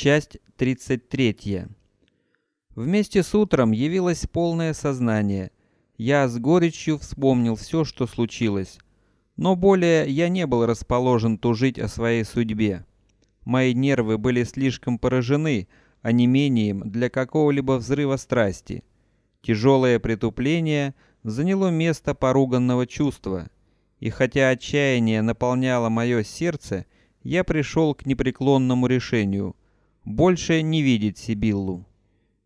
Часть 33. Вместе с утром явилось полное сознание. Я с горечью вспомнил все, что случилось, но более я не был расположен тужить о своей судьбе. Мои нервы были слишком поражены онемением для какого-либо взрыва страсти. Тяжелое притупление заняло место поруганного чувства, и хотя отчаяние наполняло мое сердце, я пришел к непреклонному решению больше не видеть Сибиллу.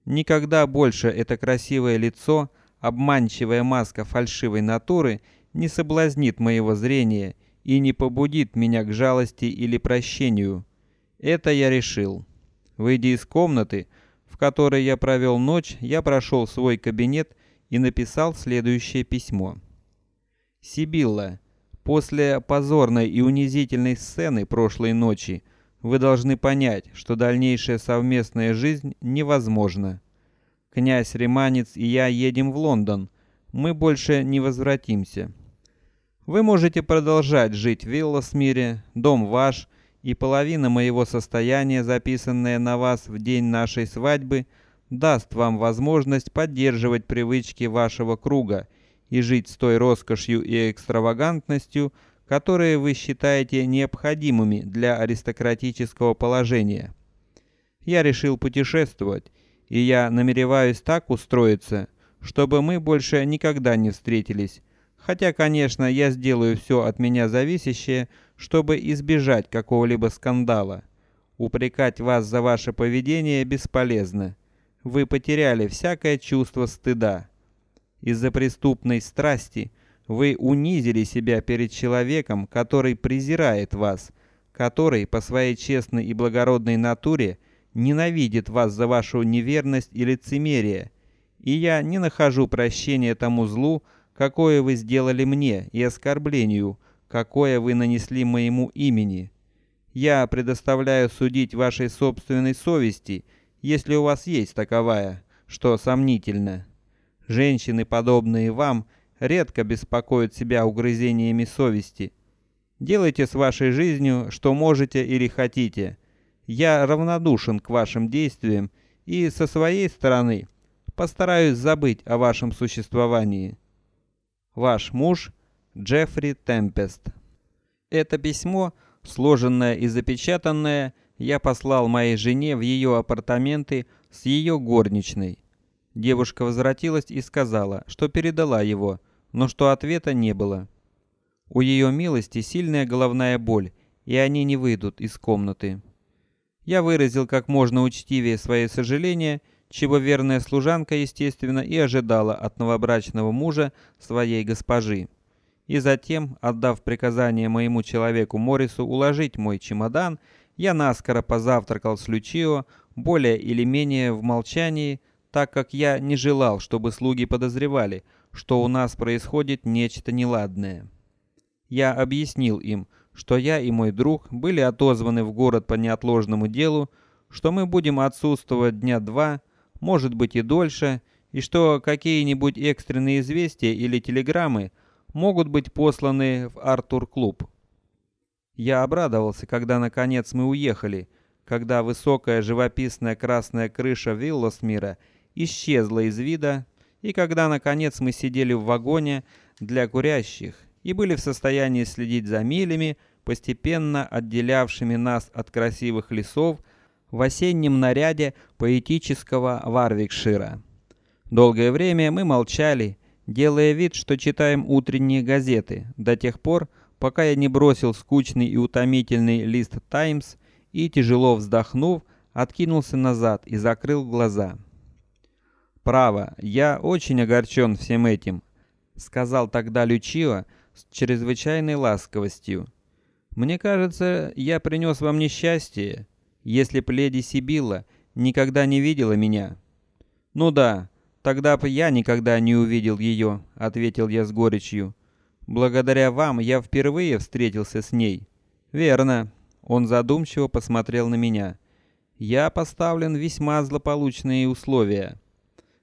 Никогда больше это красивое лицо, обманчивая маска фальшивой натуры, не соблазнит моего зрения и не побудит меня к жалости или прощению. Это я решил. Выйдя из комнаты, в которой я провел ночь, я прошел свой кабинет и написал следующее письмо. Сибилла, после позорной и унизительной сцены прошлой ночи вы должны понять, что дальнейшая совместная жизнь невозможна. Князь Риманец и я едем в Лондон. Мы больше не возвратимся. Вы можете продолжать жить в Вилласмире, дом ваш, и половина моего состояния, записанная на вас в день нашей свадьбы, даст вам возможность поддерживать привычки вашего круга и жить с той роскошью и экстравагантностью, которые вы считаете необходимыми для аристократического положения. Я решил путешествовать, и я намереваюсь так устроиться, чтобы мы больше никогда не встретились. Хотя, конечно, я сделаю все от меня зависящее, чтобы избежать какого-либо скандала. Упрекать вас за ваше поведение бесполезно. Вы потеряли всякое чувство стыда. Из-за преступной страсти вы унизили себя перед человеком, который презирает вас, который по своей честной и благородной натуре ненавидит вас за вашу неверность и лицемерие. И я не нахожу прощения тому злу, какое вы сделали мне, и оскорблению, какое вы нанесли моему имени. Я предоставляю судить вашей собственной совести, если у вас есть таковая, что сомнительно. Женщины, подобные вам, редко беспокоят себя угрызениями совести. Делайте с вашей жизнью, что можете или хотите. Я равнодушен к вашим действиям и со своей стороны постараюсь забыть о вашем существовании. Ваш муж Джеффри Темпест. Это письмо, сложенное и запечатанное, я послал моей жене в ее апартаменты с ее горничной. Девушка возвратилась и сказала, что передала его, но что ответа не было. У ее милости сильная головная боль, и они не выйдут из комнаты. Я выразил как можно учтивее свои сожаления, чего верная служанка, естественно, и ожидала от новобрачного мужа своей госпожи. И затем, отдав приказание моему человеку Морису уложить мой чемодан, я наскоро позавтракал с Лючио, более или менее в молчании, так как я не желал, чтобы слуги подозревали, что у нас происходит нечто неладное. Я объяснил им, что я и мой друг были отозваны в город по неотложному делу, что мы будем отсутствовать дня два, может быть и дольше, и что какие-нибудь экстренные известия или телеграммы могут быть посланы в Артур-клуб. Я обрадовался, когда наконец мы уехали, когда высокая живописная красная крыша Вилласмира исчезла из вида, и когда наконец мы сидели в вагоне для курящих и были в состоянии следить за милями, постепенно отделявшими нас от красивых лесов в осеннем наряде поэтического Варвикшира. Долгое время мы молчали, делая вид, что читаем утренние газеты, до тех пор, пока я не бросил скучный и утомительный лист Times и тяжело вздохнув, откинулся назад и закрыл глаза. Право, я очень огорчен всем этим, сказал тогда Лючио с чрезвычайной ласковостью. Мне кажется, я принес вам несчастье, если б леди Сибилла никогда не видела меня. Ну да, тогда бы я никогда не увидел ее, ответил я с горечью. Благодаря вам я впервые встретился с ней. Верно. Он задумчиво посмотрел на меня. Я поставлен весьма злополучные условия.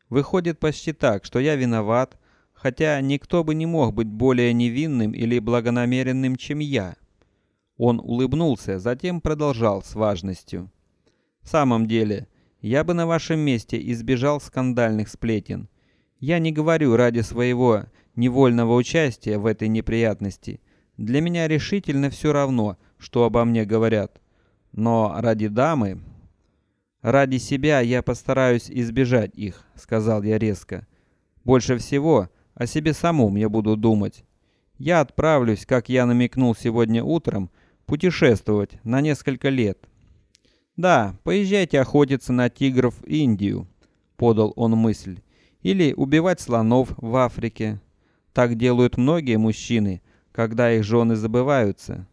Выходит почти так, что я виноват, хотя никто бы не мог быть более невинным или благонамеренным, чем я. Он улыбнулся, затем продолжал с важностью: В самом деле, я бы на вашем месте избежал скандальных сплетен. Я не говорю ради своего невольного участия в этой неприятности. Для меня решительно все равно, что обо мне говорят. Но ради дамы, ради себя я постараюсь избежать их, сказал я резко. Больше всего о себе самом я буду думать. Я отправлюсь, как я намекнул сегодня утром, путешествовать на несколько лет. Да, поезжайте охотиться на тигров в Индию, подал он мысль, или убивать слонов в Африке. Так делают многие мужчины, когда их жены забываются.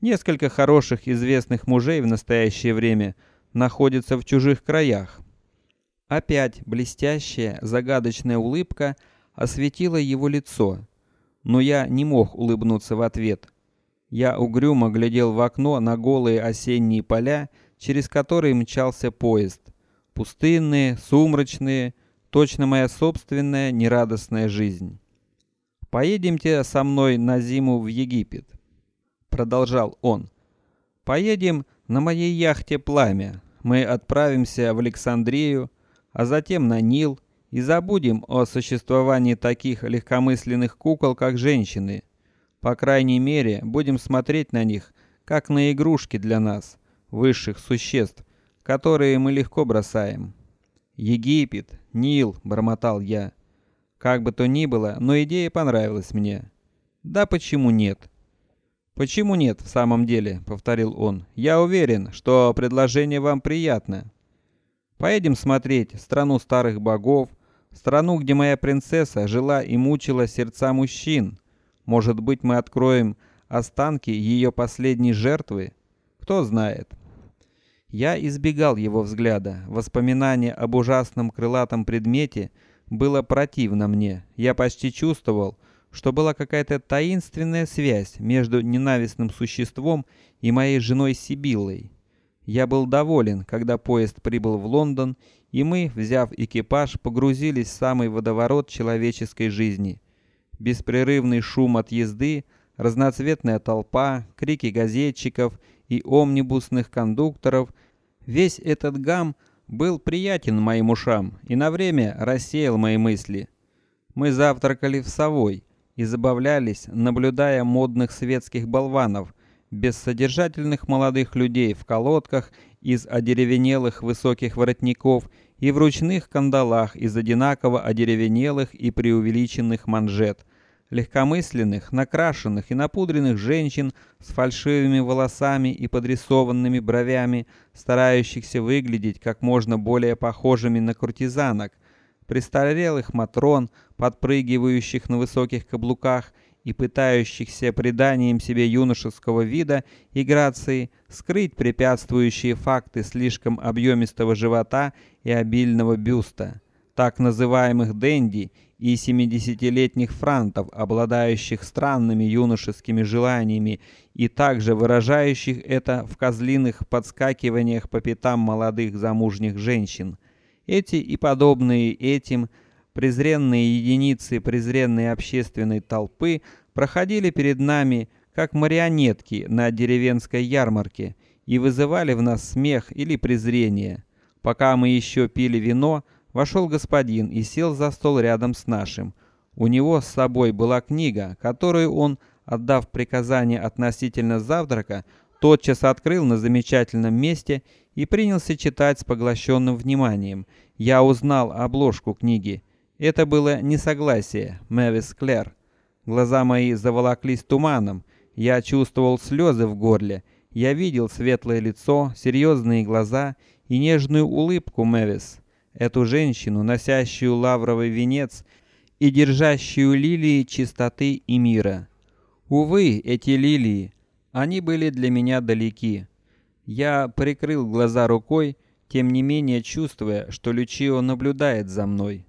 Несколько хороших известных мужей в настоящее время находятся в чужих краях. Опять блестящая, загадочная улыбка осветила его лицо, но я не мог улыбнуться в ответ. Я угрюмо глядел в окно на голые осенние поля, через которые мчался поезд. Пустынные, сумрачные, точно моя собственная нерадостная жизнь. Поедемте со мной на зиму в Египет, продолжал он. Поедем на моей яхте Пламя. Мы отправимся в Александрию, а затем на Нил и забудем о существовании таких легкомысленных кукол, как женщины. По крайней мере, будем смотреть на них как на игрушки для нас, высших существ, которые мы легко бросаем. Египет, Нил, бормотал я. Как бы то ни было, но идея понравилась мне. Да почему нет? Почему нет в самом деле, повторил он. Я уверен, что предложение вам приятно. Поедем смотреть страну старых богов, страну, где моя принцесса жила и мучила сердца мужчин. Может быть, мы откроем останки ее последней жертвы? Кто знает. Я избегал его взгляда. Воспоминание об ужасном крылатом предмете было противно мне. Я почти чувствовал, что была какая-то таинственная связь между ненавистным существом и моей женой Сибиллой. Я был доволен, когда поезд прибыл в Лондон, и мы, взяв экипаж, погрузились в самый водоворот человеческой жизни. Беспрерывный шум от езды, разноцветная толпа, крики газетчиков и омнибусных кондукторов, весь этот гам был приятен моим ушам и на время рассеял мои мысли. Мы завтракали в Совой и забавлялись, наблюдая модных светских болванов, бессодержательных молодых людей в колодках из одеревенелых высоких воротников и в ручных кандалах из одинаково одеревенелых и преувеличенных манжет, легкомысленных, накрашенных и напудренных женщин с фальшивыми волосами и подрисованными бровями, старающихся выглядеть как можно более похожими на куртизанок, престарелых матрон, подпрыгивающих на высоких каблуках и пытающихся приданием себе юношеского вида и грации скрыть препятствующие факты слишком объемистого живота и обильного бюста, так называемых денди и семидесятилетних франтов, обладающих странными юношескими желаниями и также выражающих это в козлиных подскакиваниях по пятам молодых замужних женщин. Эти и подобные этим презренные единицы презренной общественной толпы проходили перед нами как марионетки на деревенской ярмарке и вызывали в нас смех или презрение. Пока мы еще пили вино, вошел господин и сел за стол рядом с нашим. У него с собой была книга, которую он, отдав приказание относительно завтрака, тотчас открыл на замечательном месте и принялся читать с поглощенным вниманием. Я узнал обложку книги. Это было несогласие Мэвис Клэр. Глаза мои заволоклись туманом. Я чувствовал слезы в горле. Я видел светлое лицо, серьезные глаза и нежную улыбку Мэвис. Эту женщину, носящую лавровый венец и держащую лилии чистоты и мира. Увы, эти лилии, они были для меня далеки. Я прикрыл глаза рукой, тем не менее чувствуя, что Лючио наблюдает за мной.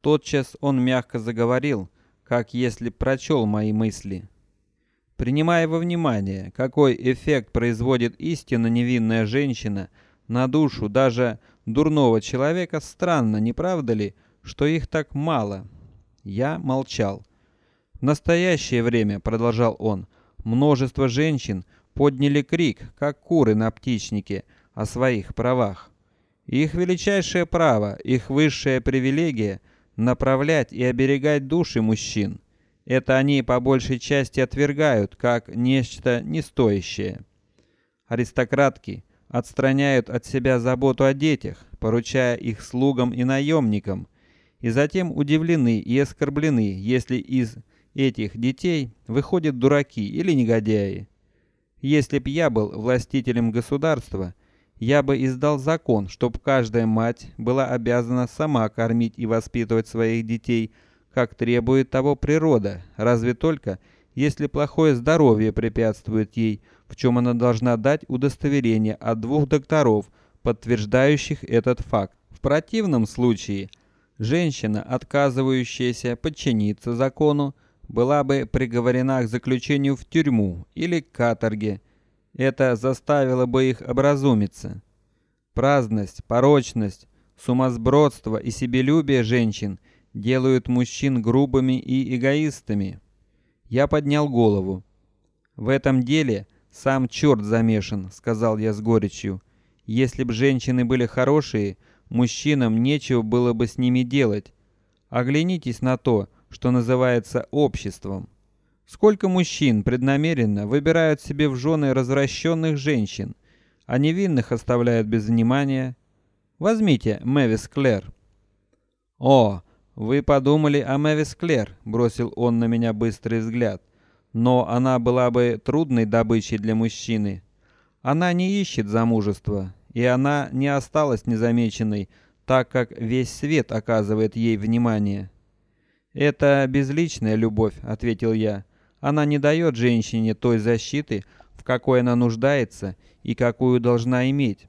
Тотчас он мягко заговорил, как если прочел мои мысли. Принимая во внимание, какой эффект производит истинно невинная женщина на душу даже дурного человека, странно, не правда ли, что их так мало? Я молчал. В настоящее время, продолжал он, множество женщин подняли крик, как куры на птичнике, о своих правах. Их величайшее право, их высшая привилегия направлять и оберегать души мужчин. Это они по большей части отвергают как нечто нестоящее. Аристократки отстраняют от себя заботу о детях, поручая их слугам и наемникам, и затем удивлены и оскорблены, если из этих детей выходят дураки или негодяи. Если б я был властителем государства, я бы издал закон, чтоб каждая мать была обязана сама кормить и воспитывать своих детей, как требует того природа, разве только если плохое здоровье препятствует ей, в чем она должна дать удостоверение от двух докторов, подтверждающих этот факт. В противном случае женщина, отказывающаяся подчиниться закону, была бы приговорена к заключению в тюрьму или к каторге. Это заставило бы их образумиться. Праздность, порочность, сумасбродство и себелюбие женщин делают мужчин грубыми и эгоистами. Я поднял голову. В этом деле сам черт замешан, сказал я с горечью. Если б женщины были хорошие, мужчинам нечего было бы с ними делать. Оглянитесь на то, что называется обществом. Сколько мужчин преднамеренно выбирают себе в жены развращенных женщин, а невинных оставляют без внимания? Возьмите Мэвис Клэр. О, вы подумали о Мэвис Клэр, бросил он на меня быстрый взгляд. Но она была бы трудной добычей для мужчины. Она не ищет замужества, и она не осталась незамеченной, так как весь свет оказывает ей внимание. Это безличная любовь, ответил я. Она не дает женщине той защиты, в какой она нуждается и какую должна иметь.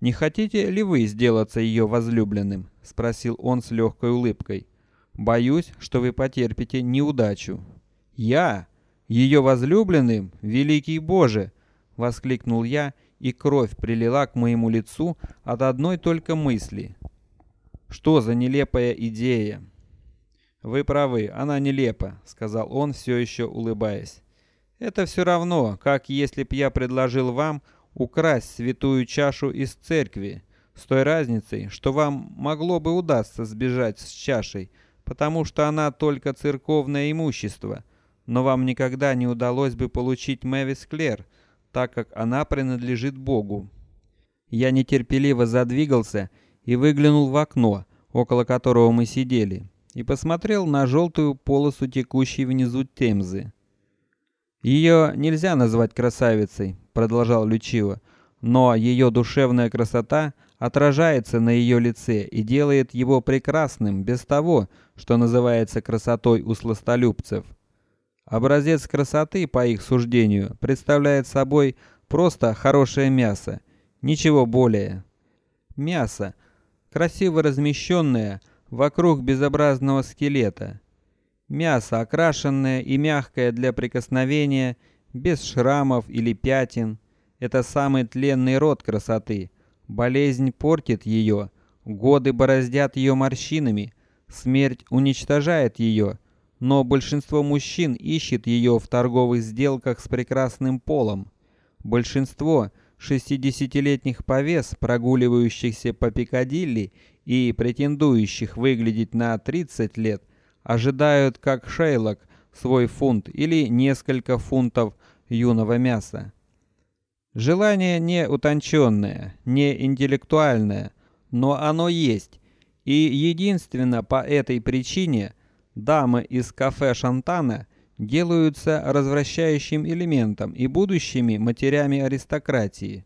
Не хотите ли вы сделаться ее возлюбленным? – спросил он с легкой улыбкой. Боюсь, что вы потерпите неудачу. Я, ее возлюбленным, великий Боже! – воскликнул я, и кровь прилила к моему лицу от одной только мысли. Что за нелепая идея! Вы правы, она нелепа, сказал он, все еще улыбаясь. Это все равно, как если б я предложил вам украсть святую чашу из церкви, с той разницей, что вам могло бы удастся сбежать с чашей, потому что она только церковное имущество, но вам никогда не удалось бы получить Мэвис Клэр, так как она принадлежит Богу. Я нетерпеливо задвигался и выглянул в окно, около которого мы сидели и посмотрел на желтую полосу текущей внизу Темзы. Ее нельзя назвать красавицей, продолжал Лючио, но ее душевная красота отражается на ее лице и делает его прекрасным без того, что называется красотой у сластолюбцев. Образец красоты, по их суждению, представляет собой просто хорошее мясо, ничего более. Мясо, красиво размещенное вокруг безобразного скелета. Мясо окрашенное и мягкое для прикосновения, без шрамов или пятен. Это самый тленный род красоты. Болезнь портит ее, годы бороздят ее морщинами, смерть уничтожает ее. Но большинство мужчин ищет ее в торговых сделках с прекрасным полом. Большинство шестидесятилетних повес, прогуливающихся по Пикадилли и претендующих выглядеть на 30 лет, ожидают как Шейлок свой фунт или несколько фунтов юного мяса. Желание не утонченное, не интеллектуальное, но оно есть, и единственно по этой причине дамы из кафе Шантана делаются развращающим элементом и будущими матерями аристократии.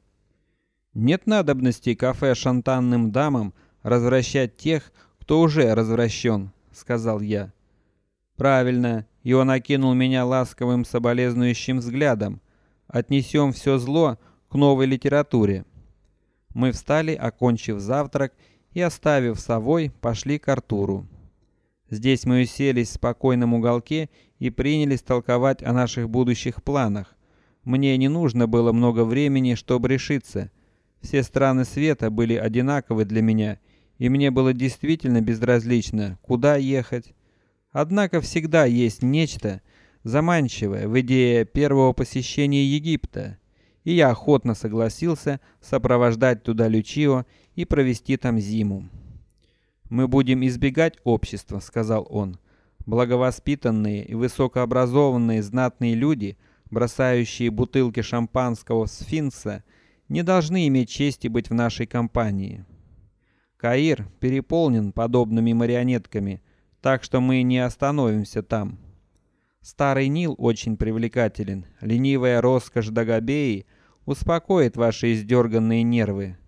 Нет надобности кафе шантанным дамам развращать тех, кто уже развращен, сказал я. Правильно. И он окинул меня ласковым соболезнующим взглядом. Отнесем все зло к новой литературе. Мы встали, окончив завтрак и оставив совой, пошли к Артуру. Здесь мы уселись в спокойном уголке и принялись толковать о наших будущих планах. Мне не нужно было много времени, чтобы решиться. Все страны света были одинаковы для меня, и мне было действительно безразлично, куда ехать. Однако всегда есть нечто заманчивое в идее первого посещения Египта. и я охотно согласился сопровождать туда Лючио и провести там зиму. Мы будем избегать общества, сказал он. Благовоспитанные и высокообразованные знатные люди, бросающие бутылки шампанского в сфинкса, не должны иметь чести быть в нашей компании. Каир переполнен подобными марионетками, так что мы не остановимся там. Старый Нил очень привлекателен. Ленивая роскошь Дагобеи успокоит ваши издерганные нервы.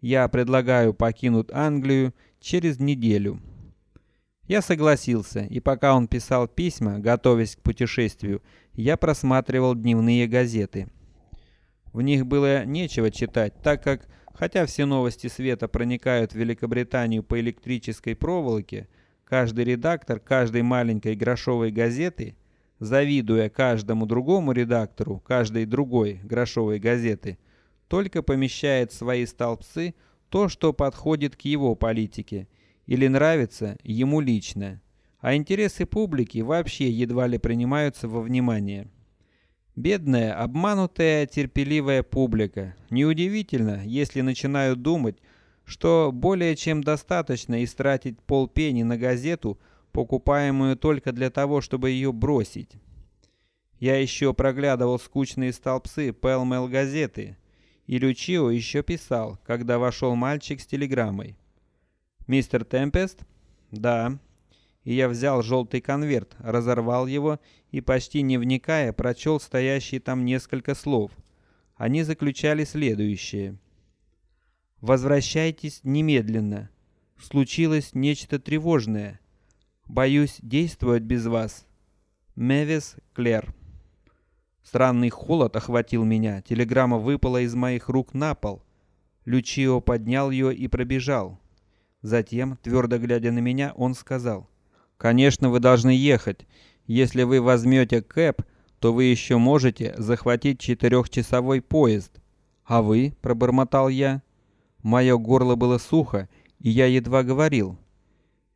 Я предлагаю покинуть Англию через неделю. Я согласился, и пока он писал письма, готовясь к путешествию, я просматривал дневные газеты. В них было нечего читать, так как, хотя все новости света проникают в Великобританию по электрической проволоке, каждый редактор каждой маленькой грошовой газеты завидуя каждому другому редактору каждой другой грошовой газеты, только помещает свои столбцы то, что подходит к его политике или нравится ему лично, а интересы публики вообще едва ли принимаются во внимание. Бедная, обманутая, терпеливая публика. Неудивительно, если начинают думать, что более чем достаточно истратить полпени на газету покупаемую только для того, чтобы ее бросить. Я еще проглядывал скучные столбцы Пэлмэл газеты, и Лючио еще писал, когда вошел мальчик с телеграммой. Мистер Темпест? Да. И я взял желтый конверт, разорвал его и почти не вникая прочел стоящие там несколько слов. Они заключали следующее: Возвращайтесь немедленно. Случилось нечто тревожное. Боюсь действовать без вас. Мевис Клер. Странный холод охватил меня. Телеграмма выпала из моих рук на пол. Лючио поднял ее и пробежал. Затем, твердо глядя на меня, он сказал: "Конечно, вы должны ехать. Если вы возьмете кэп, то вы еще можете захватить четырехчасовой поезд. А вы?" пробормотал я. Мое горло было сухо, и я едва говорил.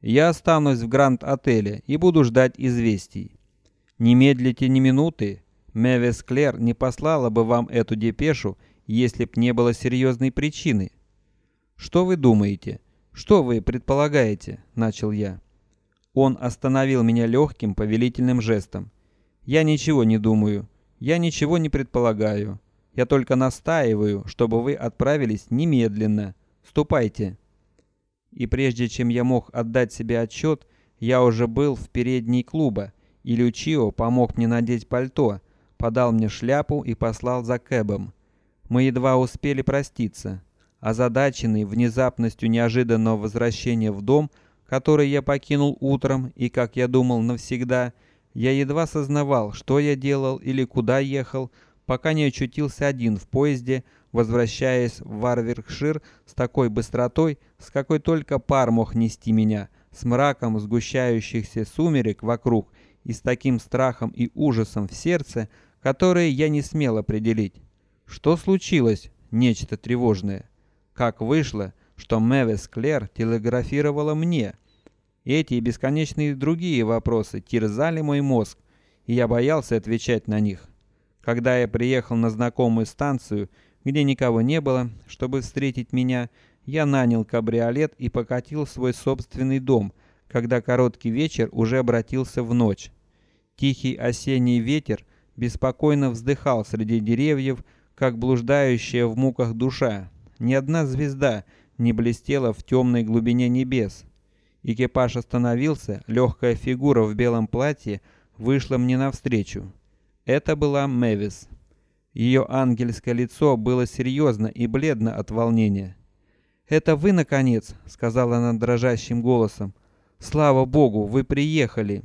Я останусь в Гранд-отеле и буду ждать известий. Не медлите ни минуты. Мевис Клер не послала бы вам эту депешу, если б не было серьезной причины. Что вы думаете? Что вы предполагаете? начал я. Он остановил меня легким повелительным жестом. Я ничего не думаю, я ничего не предполагаю. Я только настаиваю, чтобы вы отправились немедленно. Ступайте и прежде чем я мог отдать себе отчет, я уже был в передней клуба, и Лючио помог мне надеть пальто, подал мне шляпу и послал за кэбом. Мы едва успели проститься. Озадаченный внезапностью неожиданного возвращения в дом, который я покинул утром и, как я думал, навсегда, я едва сознавал, что я делал или куда ехал, пока не очутился один в поезде, возвращаясь в Варверкшир с такой быстротой, с какой только пар мог нести меня, с мраком сгущающихся сумерек вокруг и с таким страхом и ужасом в сердце, которые я не смел определить. Что случилось? Нечто тревожное. Как вышло, что Мэвис Клер телеграфировала мне? Эти и бесконечные другие вопросы терзали мой мозг, и я боялся отвечать на них. Когда я приехал на знакомую станцию, где никого не было, чтобы встретить меня, я нанял кабриолет и покатил в свой собственный дом, когда короткий вечер уже обратился в ночь. Тихий осенний ветер беспокойно вздыхал среди деревьев, как блуждающая в муках душа. Ни одна звезда не блестела в темной глубине небес. Экипаж остановился, легкая фигура в белом платье вышла мне навстречу. Это была Мэвис. Ее ангельское лицо было серьезно и бледно от волнения. "Это вы наконец", сказала она дрожащим голосом. "Слава богу, вы приехали".